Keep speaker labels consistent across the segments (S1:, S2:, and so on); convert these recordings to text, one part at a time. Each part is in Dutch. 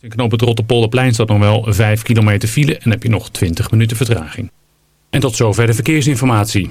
S1: In knop het Rotterpolderplein staat nog wel 5 kilometer file en heb je nog 20 minuten vertraging. En tot zover de verkeersinformatie.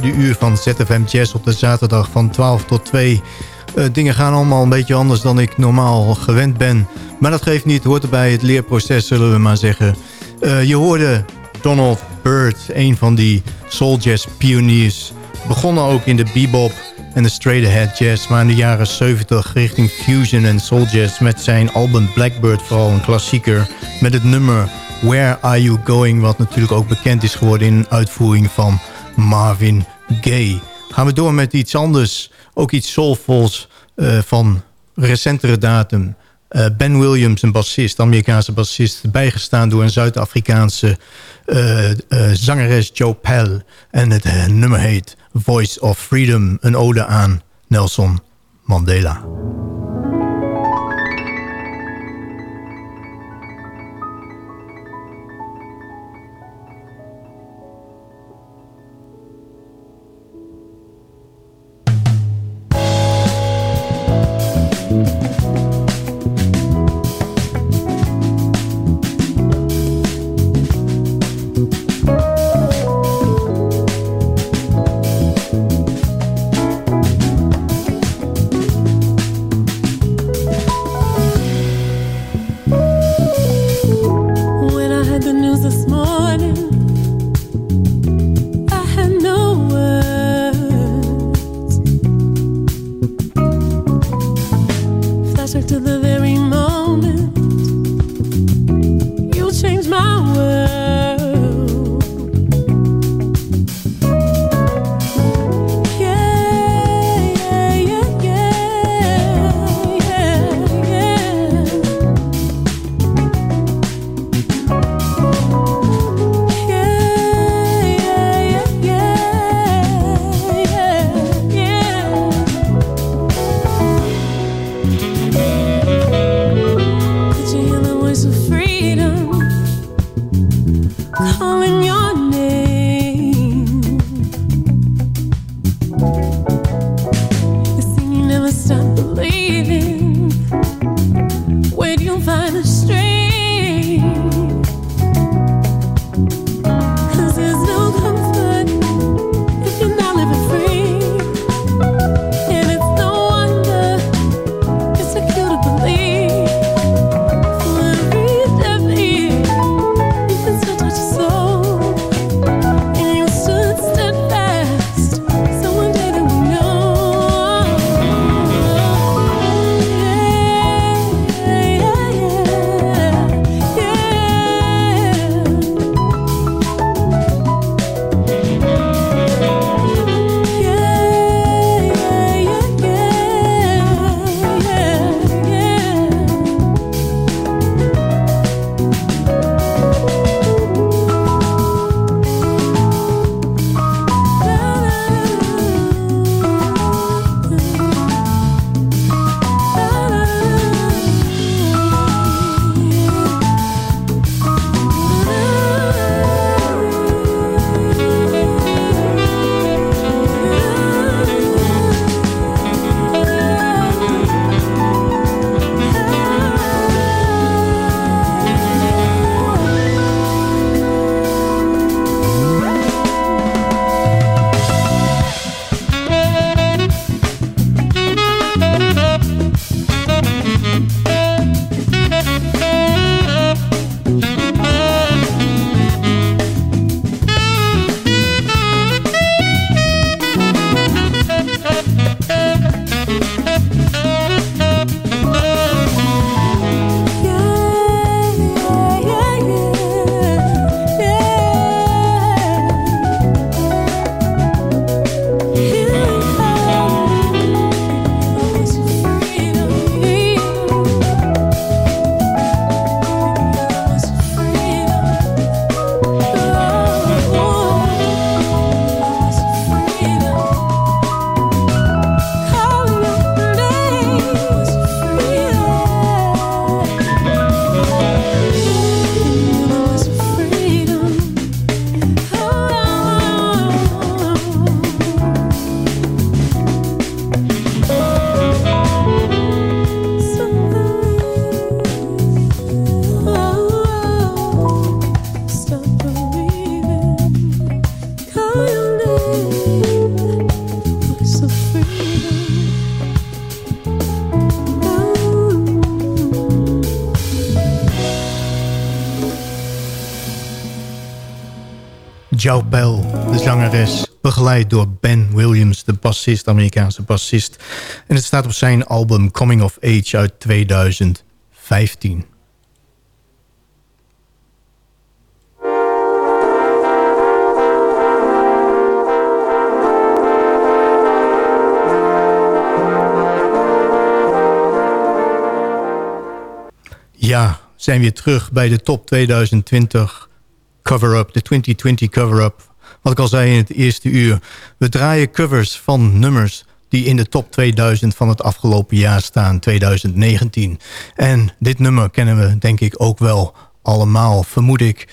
S2: Tweede uur van ZFM Jazz op de zaterdag van 12 tot 2. Uh, dingen gaan allemaal een beetje anders dan ik normaal gewend ben. Maar dat geeft niet, hoort erbij het leerproces zullen we maar zeggen. Uh, je hoorde Donald Byrd, een van die soul jazz pioniers. Begonnen ook in de bebop en de straight ahead jazz. Maar in de jaren 70 richting fusion en soul jazz met zijn album Blackbird vooral een klassieker. Met het nummer Where Are You Going? Wat natuurlijk ook bekend is geworden in uitvoering van Marvin Gaye. Gaan we door met iets anders. Ook iets soulfuls uh, van recentere datum. Uh, ben Williams, een bassist, Amerikaanse bassist... bijgestaan door een Zuid-Afrikaanse uh, zangeres Joe Pell. En het nummer heet Voice of Freedom. Een ode aan Nelson Mandela. Joe Bell, de zangeres. Begeleid door Ben Williams, de bassist, Amerikaanse bassist. En het staat op zijn album Coming of Age uit 2015. Ja, zijn weer terug bij de top 2020 cover-up, de 2020 cover-up. Wat ik al zei in het eerste uur. We draaien covers van nummers die in de top 2000 van het afgelopen jaar staan, 2019. En dit nummer kennen we denk ik ook wel allemaal, vermoed ik.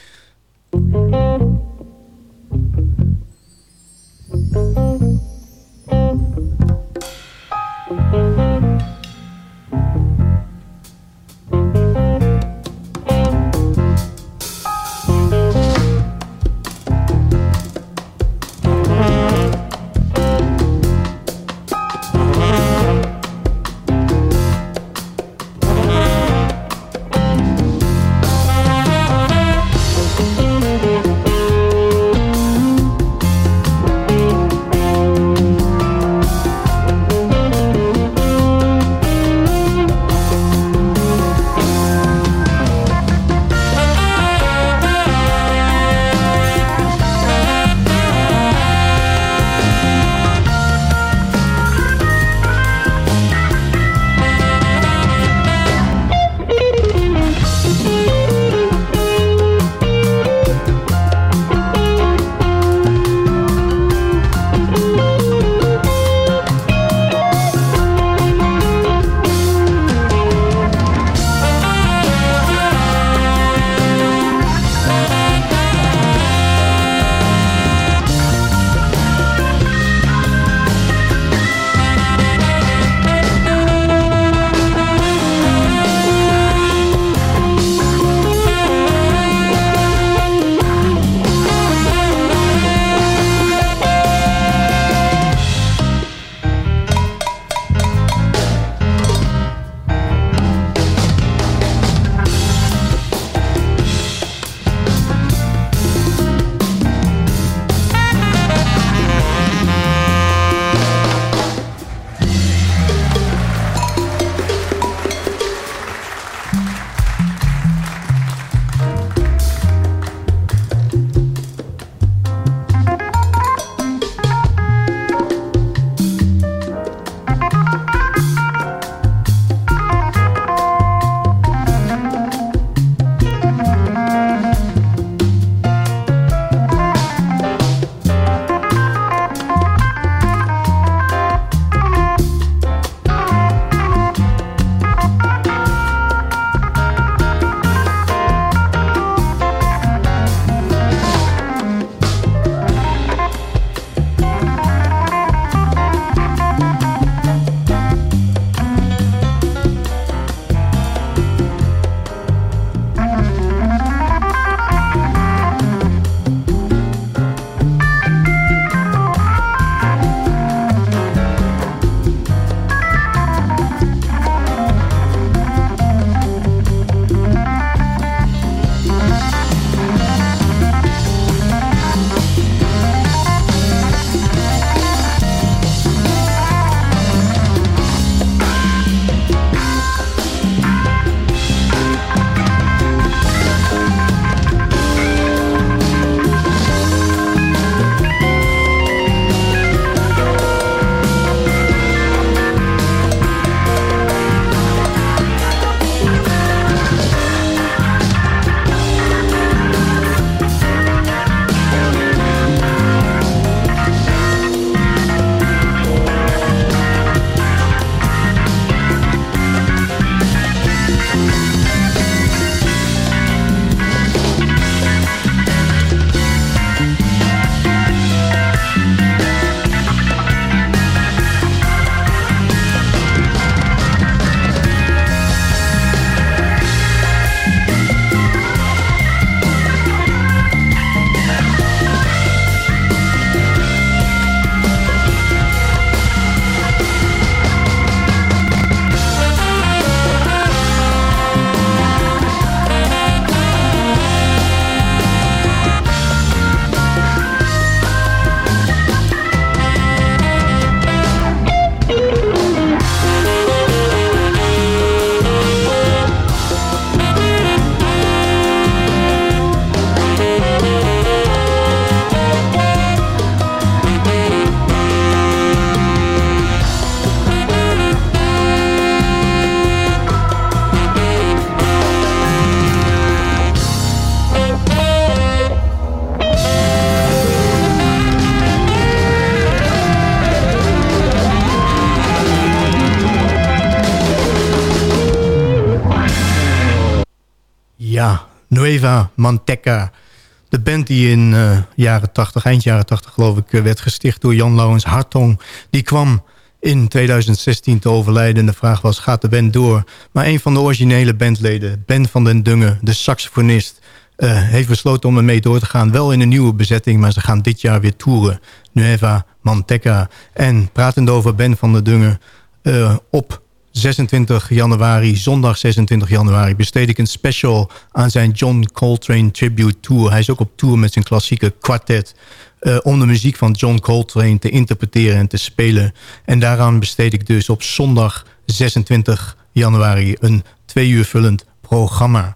S2: Jaren 80, eind jaren 80 geloof ik, werd gesticht door Jan Lauwens Hartong. Die kwam in 2016 te overlijden. En de vraag was, gaat de band door? Maar een van de originele bandleden, Ben van den Dungen, de saxofonist... Uh, heeft besloten om ermee door te gaan. Wel in een nieuwe bezetting, maar ze gaan dit jaar weer toeren. Nueva Manteca. En pratend over Ben van den Dungen... Uh, op 26 januari, zondag 26 januari... besteed ik een special aan zijn John Coltrane Tribute Tour. Hij is ook op tour met zijn klassieke kwartet... Uh, om de muziek van John Coltrane te interpreteren en te spelen. En daaraan besteed ik dus op zondag 26 januari... een twee uur vullend programma.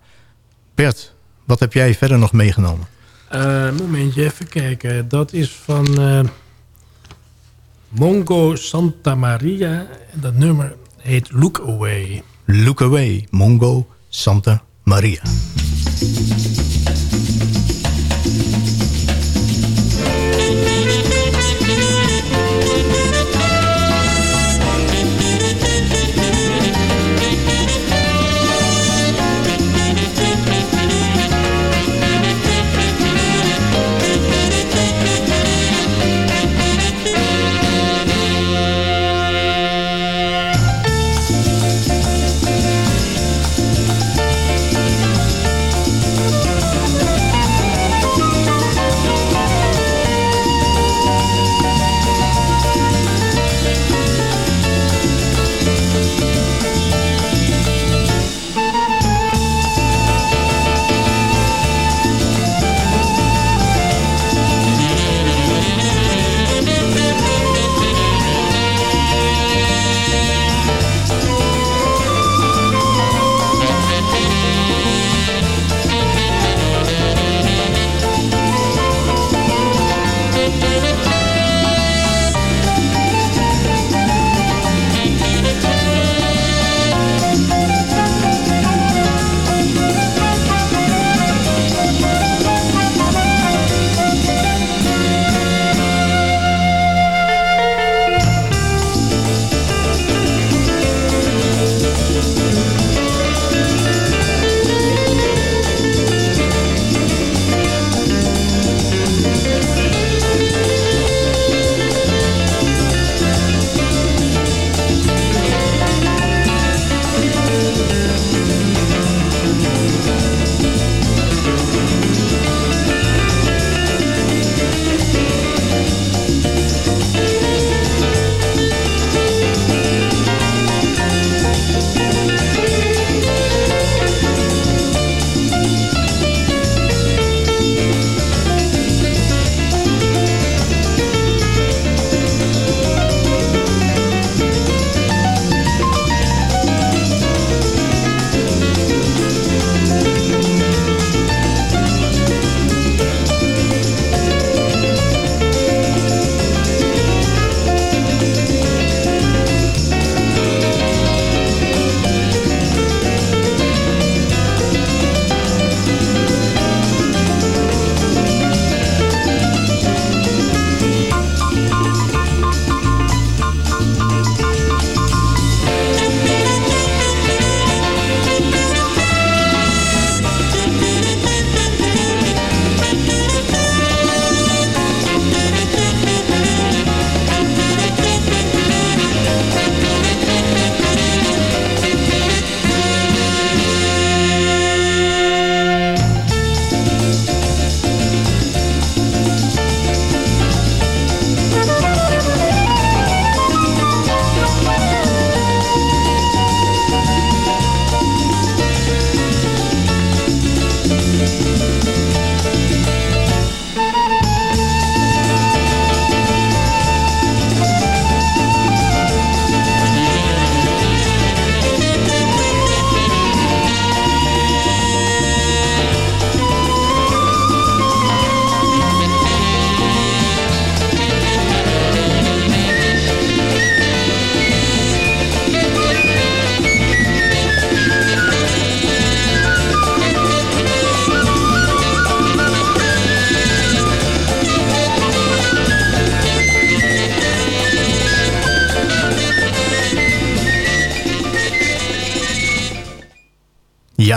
S2: Bert, wat heb jij verder nog meegenomen?
S3: Uh, momentje, even kijken. Dat is van uh, Mongo Santa Maria. En dat nummer heet Look Away.
S2: Look Away, Mongo Santa Maria.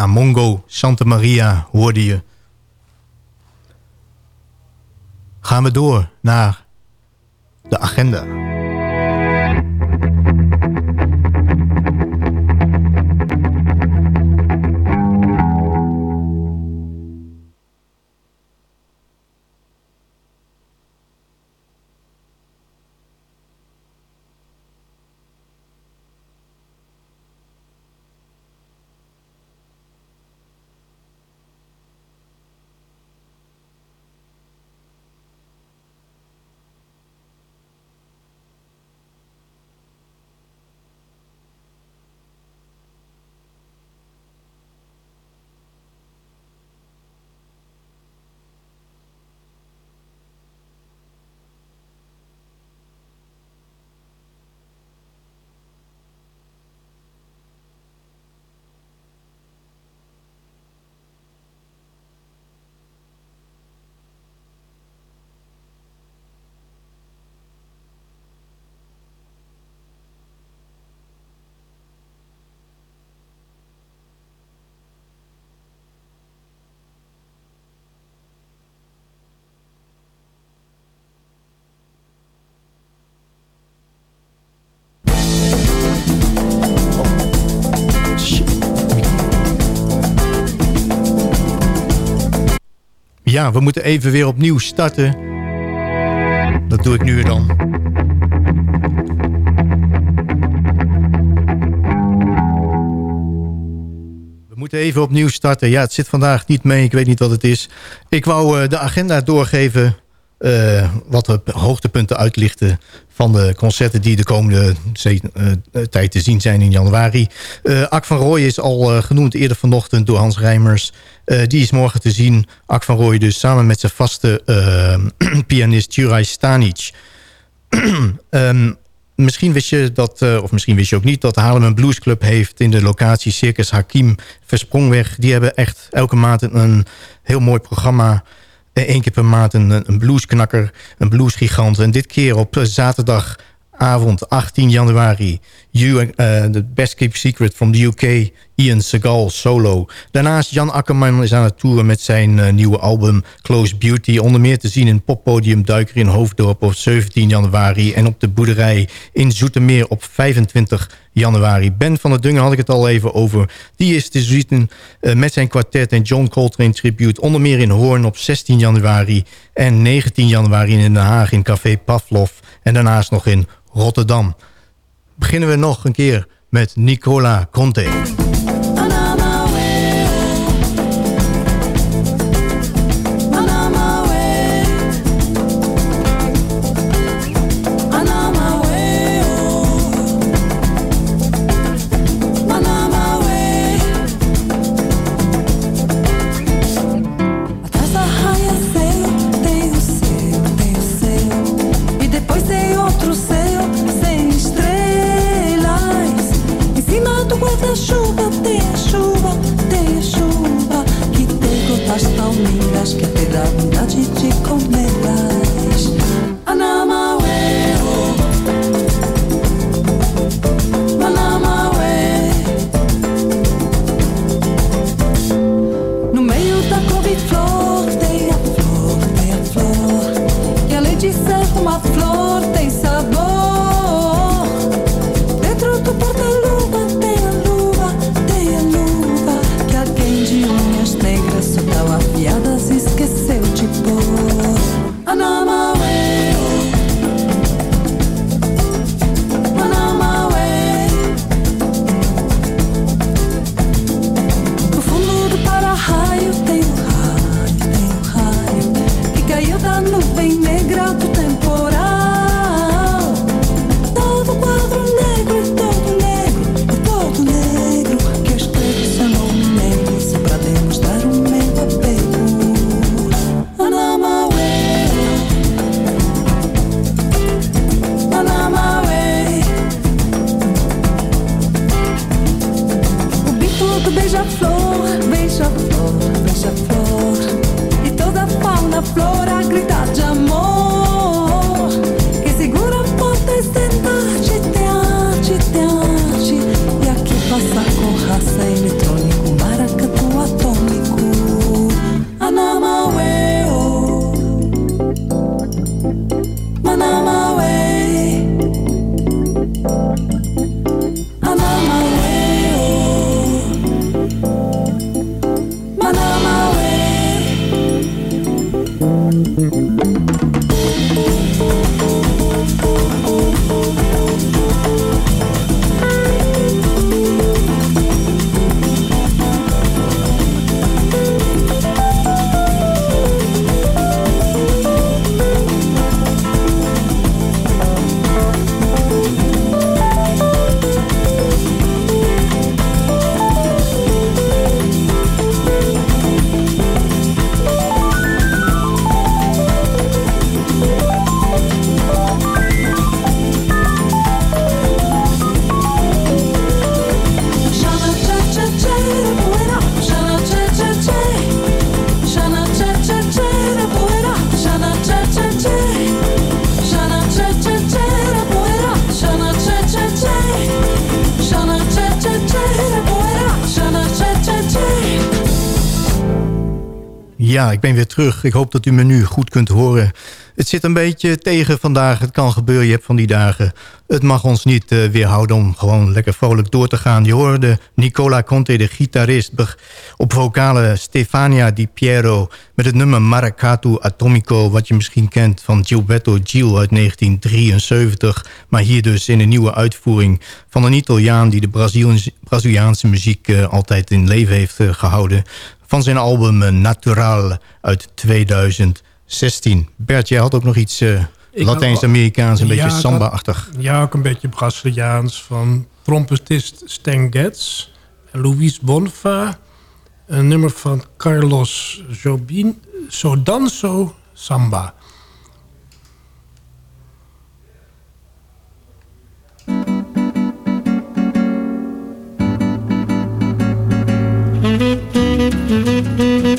S2: Mongo, Santa Maria hoorde je. Gaan we door naar de agenda. Ja, we moeten even weer opnieuw starten. Dat doe ik nu dan. We moeten even opnieuw starten. Ja, het zit vandaag niet mee. Ik weet niet wat het is. Ik wou eh, de agenda doorgeven. Eh, wat de hoogtepunten uitlichten van de concerten die de komende ze- eh, tijd te zien zijn in januari. Eh Ak van Rooij is al eh, genoemd eerder vanochtend door Hans Rijmers. Eh, die is morgen te zien. Ak van Rooij dus samen met zijn vaste eh, pianist Juraj Stanic. Ehm, misschien wist je dat, eh, of misschien wist je ook niet... dat de een bluesclub heeft in de locatie Circus Hakim Versprongweg. Die hebben echt elke maand een heel mooi programma... Eén keer per maand een, een bluesknakker, een bluesgigant. En dit keer op eh, zaterdagavond 18 januari... You, eh, The Best Kept Secret from the UK, Ian Segal solo. Daarnaast Jan Akkerman is aan het toeren met zijn eh, nieuwe album Close Beauty. Onder meer te zien in poppodium Duiker in Hoofddorp op 17 januari... en op de boerderij in Zoetermeer op 25 januari. Ben van der Dungen had ik het al even over. Die is te zien eh, met zijn kwartet en John Coltrane Tribute... onder meer in Hoorn op 16 januari en 19 januari in Den Haag in Café Pavlov... en daarnaast nog in Rotterdam. Beginnen we nog een keer met Nicola Conte. Ik ben weer terug. Ik hoop dat u me nu goed kunt horen. Het zit een beetje tegen vandaag. Het kan gebeuren, je hebt van die dagen. Het mag ons niet uh, weerhouden om gewoon lekker vrolijk door te gaan. Je hoorde Nicola Conte, de gitarist... op vocale Stefania Di Piero... met het nummer Maracatu Atomico... wat je misschien kent van Gilberto Gil uit 1973. Maar hier dus in een nieuwe uitvoering van een Italiaan... die de Braziliaanse muziek uh, altijd in leven heeft uh, gehouden van zijn album Natural uit 2016. Bert, jij had ook nog iets uh, Latijns-Amerikaans, een ja, beetje samba-achtig.
S3: Ja, ook een beetje Braziliaans van trompetist Stan Getz en Luis Bonfa. Een nummer van Carlos Jobim, So Mm-hmm.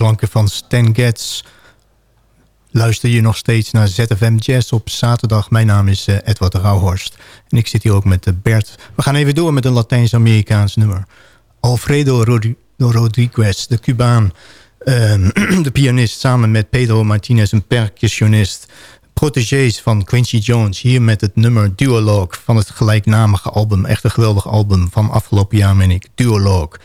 S3: Samba.
S2: van Stan Getz. Luister je nog steeds naar ZFM Jazz op zaterdag. Mijn naam is uh, Edward Rauhorst. En ik zit hier ook met uh, Bert. We gaan even door met een Latijns-Amerikaans nummer. Alfredo Rodriguez, de Cubaan. Uh, de pianist samen met Pedro Martinez, een percussionist. Protégés van Quincy Jones. Hier met het nummer Duologue van het gelijknamige album. Echt een geweldig album van afgelopen jaar, meen ik. Duologue.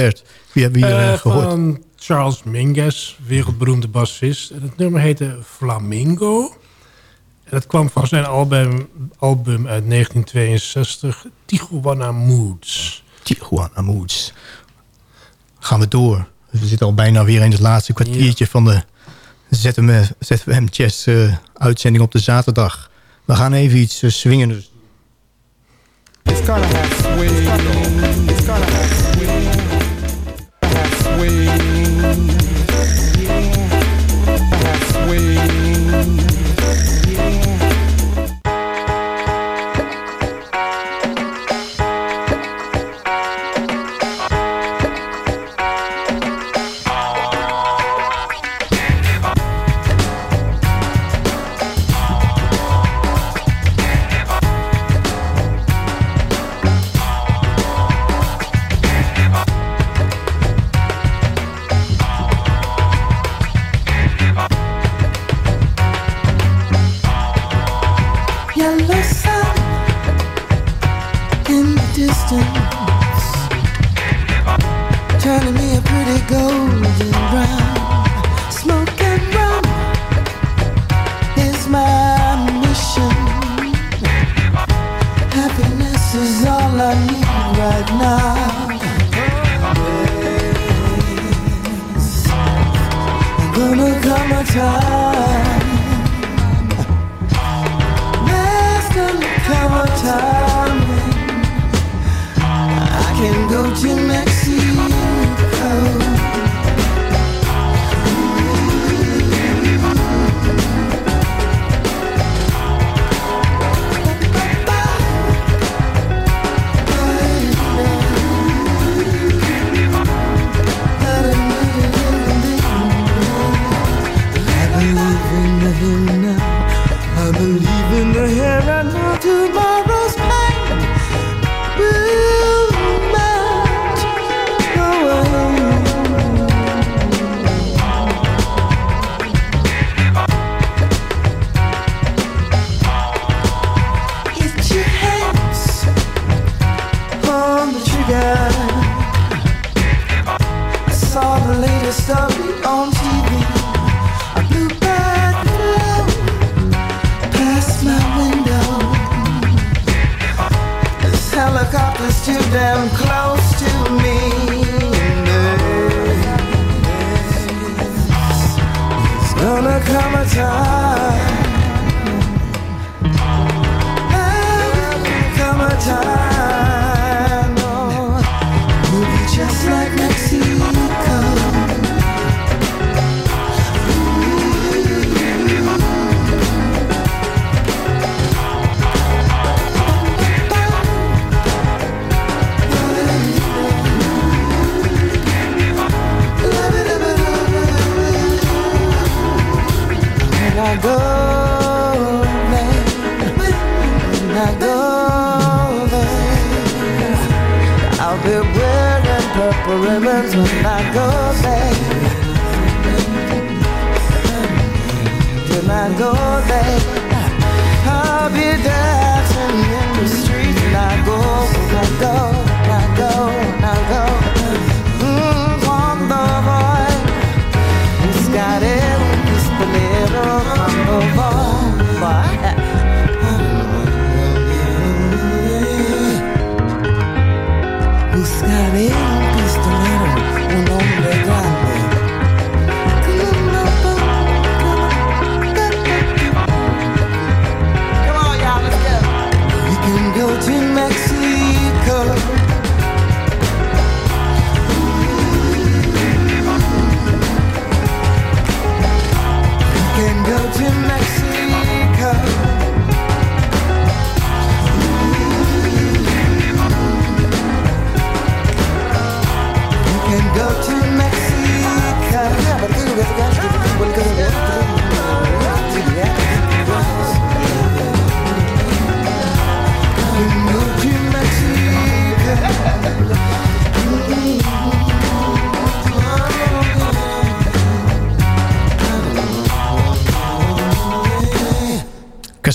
S4: werd? Wie hebben we hier
S3: eh,
S4: eh, gehoord?
S3: Van Charles Mingus, wereldberoemde bassist. En het nummer heette Flamingo. En dat kwam van zijn album, album uit 1962, Tijuana Moods.
S4: Tijuana Moods. Gaan we door. We zitten al bijna weer in het laatste kwartiertje van de ZFM, ZFM Chess eh, uitzending op de zaterdag. We gaan even iets uh,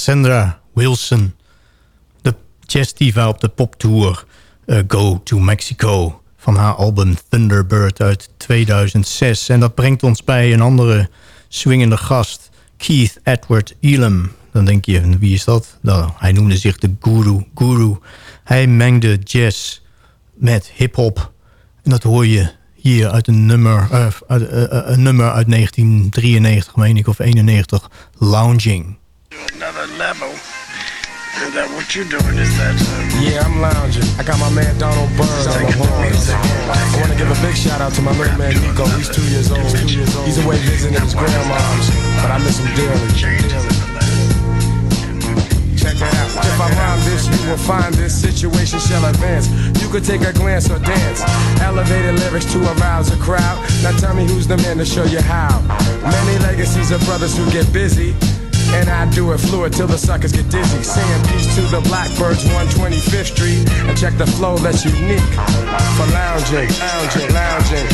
S4: Cassandra Wilson. De jazzdiva op de poptour
S2: eh, Go to Mexico van haar album Thunderbird uit 2006. En dat brengt ons bij een andere swingende gast, Keith Edward Elam. Dan denk je, wie is dat? Nou, hij noemde zich de guru. guru. Hij mengde jazz met hip-hop. En dat hoor je hier uit een nummer, eh, uit, eh, een nummer uit 1993, meen ik, of 91, Lounging.
S5: Another level. Is that what you're doing? Is that uh,
S6: Yeah, I'm lounging. I got my man Donald Byrne on the horns. I want to give a big shout out to my little man Nico. He's two years old. He's away visiting his grandma's, but I miss him dearly. Check that out. If I rhyme this, you will find this situation shall advance. You could take a glance or dance. Elevated lyrics to arouse a crowd. Now tell me who's the man to show you how. Many legacies of brothers who get busy. And I do it fluid till the suckers get dizzy. Saying peace to the Blackbirds, 125th Street. And check the flow that's unique for lounging, lounging, lounging.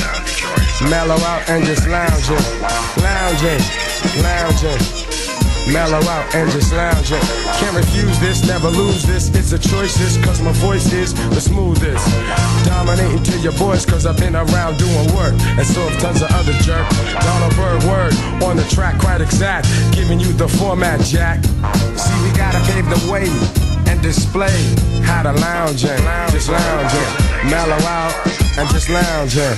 S6: Mellow out and just lounging, lounging, lounging. Mellow out and just lounging. Can't refuse this, never lose this. It's a choice, this, cause my voice is the smoothest. Dominating to your voice, cause I've been around doing work. And so have tons of other jerk mathematics at. Giving you the format, Jack. See, we gotta pave the way and display how to lounge in. Just lounge in. Mellow out and just lounge in.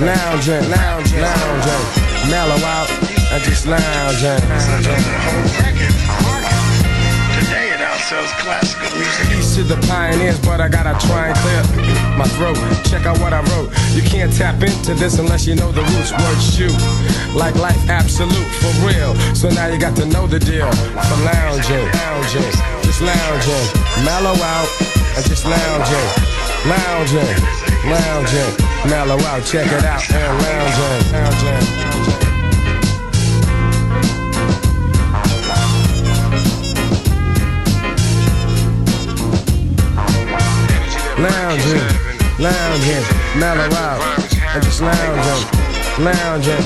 S6: Lounge in, lounge in, lounge in. Mellow out and just lounge
S5: in it outsells classical music?
S6: Peace to the pioneers, but I gotta try and clear my throat. Check out what I wrote. You can't tap into this unless you know the roots. Word shoot, like life absolute for real. So now you got to know the deal. For lounging, lounging, just lounging, mellow out and just lounging, lounging, lounging, mellow out. Check it out and lounging, lounging. Lounging, lounging, mellow out, and just lounging, lounging,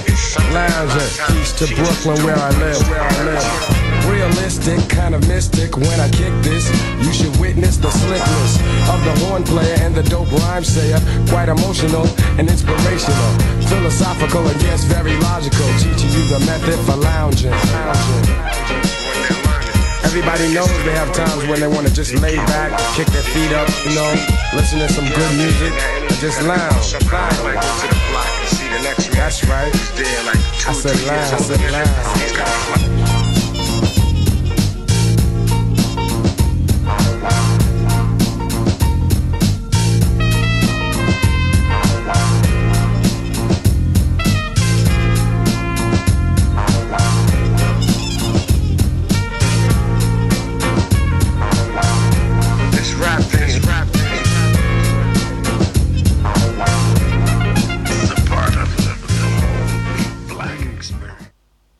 S6: lounging. East to Brooklyn where I live, where I live. Realistic, kind of mystic. When I kick this, you should witness the slickness of the horn player and the dope rhyme sayer. Quite emotional and inspirational, philosophical and yes, very logical. Teaching you the method for lounging, lounging. Everybody knows they have times when they want to just lay back, kick their feet up, you know, listen to some good music, and just lounge. That's right. I said lounge. I said lounge.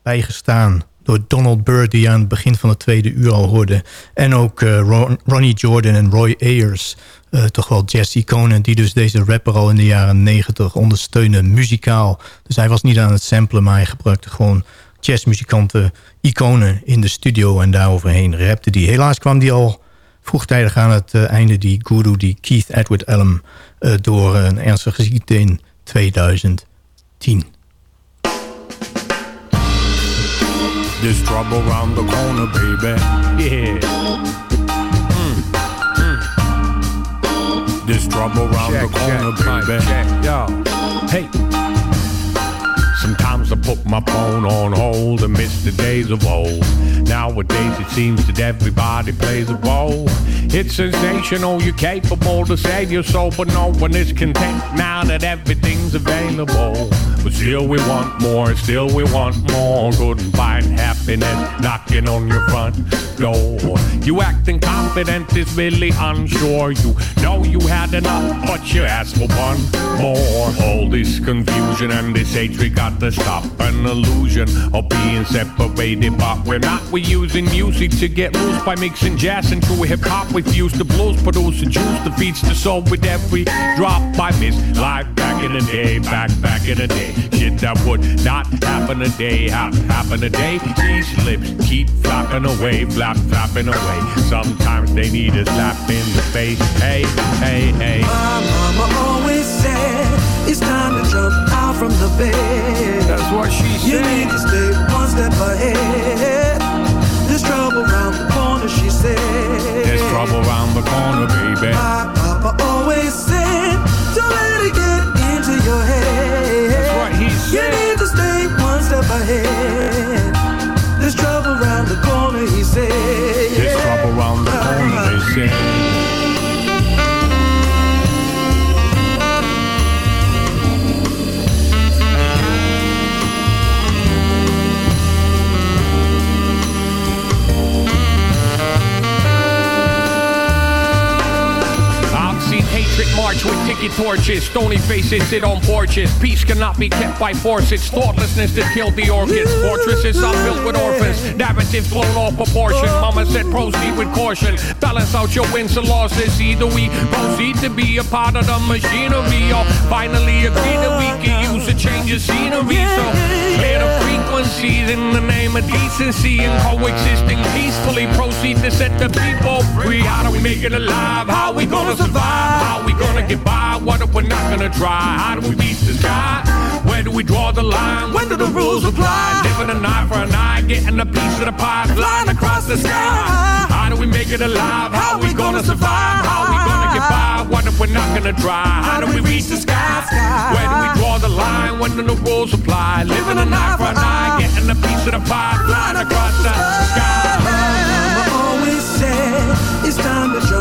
S2: Bijgestaan door Donald Byrd... die je aan het begin van het tweede uur al hoorde. En ook eh, Ron- Ronnie Jordan en Roy Ayers. eh, toch wel jazz-iconen die dus deze rapper al in de jaren negentig ondersteunen muzikaal. Dus hij was niet aan het samplen, maar hij gebruikte gewoon jazzmuzikanten, iconen in de studio. En daaroverheen rapte die. Helaas kwam die al vroegtijdig aan het eh, einde, die guru, die Keith Edward eh, door een ernstige ziekte in 2010.
S7: There's trouble around the corner, baby. Yeah. Mm, mm. There's trouble around
S8: Check,
S7: the corner,
S8: check,
S7: baby.
S8: check.
S7: Yo, hey. Sometimes I put my phone on hold and miss the days of old. Nowadays it seems that everybody plays a role. It's sensational, you're capable to save your soul, but no one is content now that everything's available. But still we want more, still we want more. Couldn't find happiness knocking on your front door. You acting confident is really unsure. You know you had enough, but you asked for one more. All this confusion and this hatred got to stop. An illusion of being separated, but we're not. We're using music to get loose by mixing jazz into hip hop. We fuse the blues, produce the juice feeds the soul with every drop. I miss back back in the day, back, back in the day. Shit that would not happen a day, happen today. These lips keep flapping away, flap, flapping away. Sometimes they need a slap in the face. Hey, hey, hey.
S9: My mama always said it's time to jump out from the bed.
S7: That's what she said.
S9: need
S7: ticket torches. Stony faces sit on porches. Peace cannot be kept by force. It's thoughtlessness that killed the orchids. Fortresses are built with orphans. Narratives blown off proportion. Mama said proceed with caution. Balance out your wins and losses. Either we proceed to be a part of the machinery or finally agree that we can use to change the scenery. So clear the frequencies in the name of decency and coexisting peacefully. Proceed to set the people free. How do we make it alive? How we gonna survive? How we gonna get by? What if we're not gonna try? How do we reach the sky? Where do we draw the line? When do the rules apply? Living an eye for an eye, getting a piece of the pie, flying across the sky. How do we make it alive? How we gonna survive? How we gonna get by? What if we're not gonna try? How do we reach the sky? Where do we draw the line? When do the rules apply? Living an eye for an eye, getting a piece of the pie, flying across the sky.
S9: Mama always said it's time to jump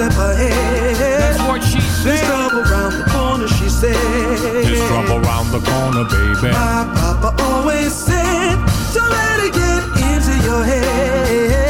S9: step ahead.
S7: That's what she said.
S9: trouble around the corner, she said.
S7: There's trouble around the corner, baby.
S9: My papa always said, don't let it get into your head.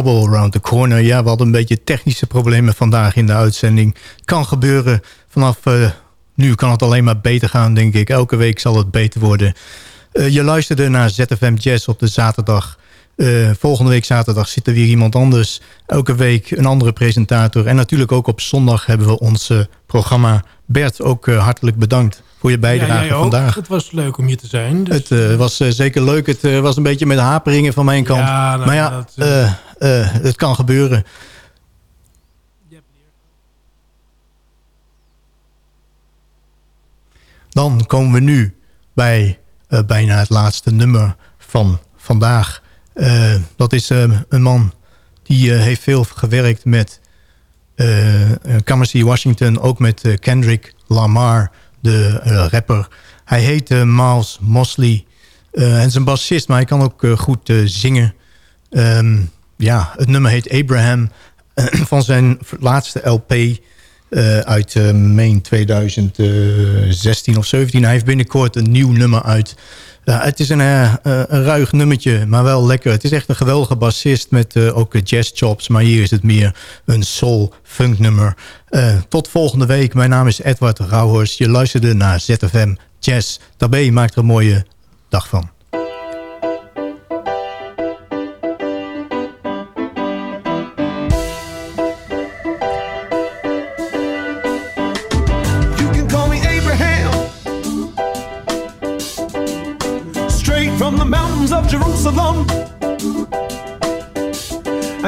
S9: Trouble Around the Corner.
S2: Ja, we hadden een beetje technische problemen vandaag in de uitzending. Kan gebeuren. Vanaf eh, nu kan het alleen maar beter gaan, denk ik. Elke week zal het beter worden. Eh, je luisterde naar ZFM Jazz op de zaterdag. Eh, volgende week zaterdag zit er weer iemand anders. Elke week een andere presentator. En natuurlijk ook op zondag hebben we ons programma. Bert, ook hartelijk bedankt voor je bijdrage
S3: ja,
S2: vandaag.
S3: Het was leuk om hier te zijn. Dus,
S2: Het eh, was eh, zeker leuk. Het eh, was een beetje met haperingen van mijn kant.
S3: Ja, nou,
S2: maar ja,
S3: dat,
S2: het kan gebeuren. Dan komen we nu bij bijna het laatste nummer van vandaag. Dat is een man die heeft veel gewerkt met uh, Kamasi Washington. Ook met Kendrick Lamar, de eh, rapper. Hij heet eh, Miles Mosley. Uh, en is een bassist, maar hij kan ook uh, goed zingen. Um, ja, het nummer heet Abraham. van zijn laatste LP. Eh, uit uh, meen 2016 of 17. Hij heeft binnenkort een nieuw nummer uit. Het is een, uh, een ruig nummertje, maar wel lekker. Het is echt een geweldige bassist met ook jazz chops. Maar hier is het meer een soul-funk nummer. Tot volgende week. Mijn naam is Edward Rauhorst. Je luisterde naar ZFM Jazz. Daarbij maakt er een mooie dag van.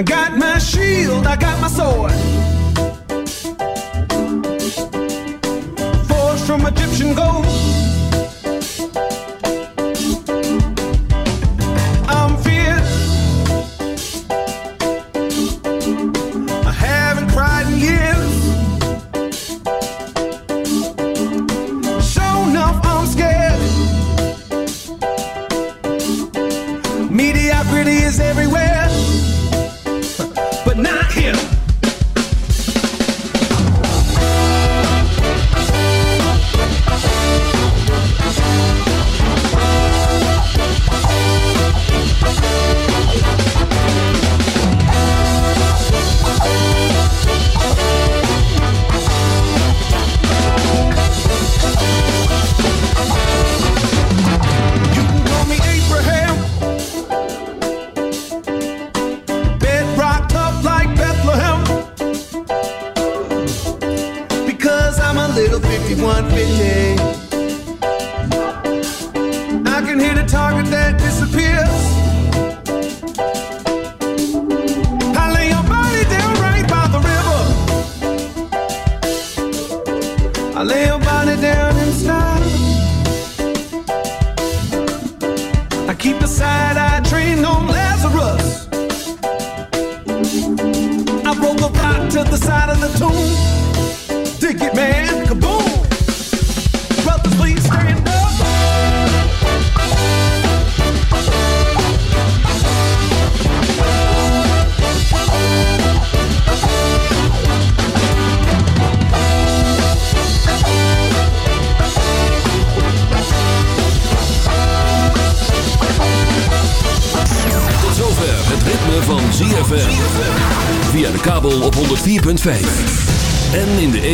S5: I got my shield, I got my sword. Forged from Egyptian gold.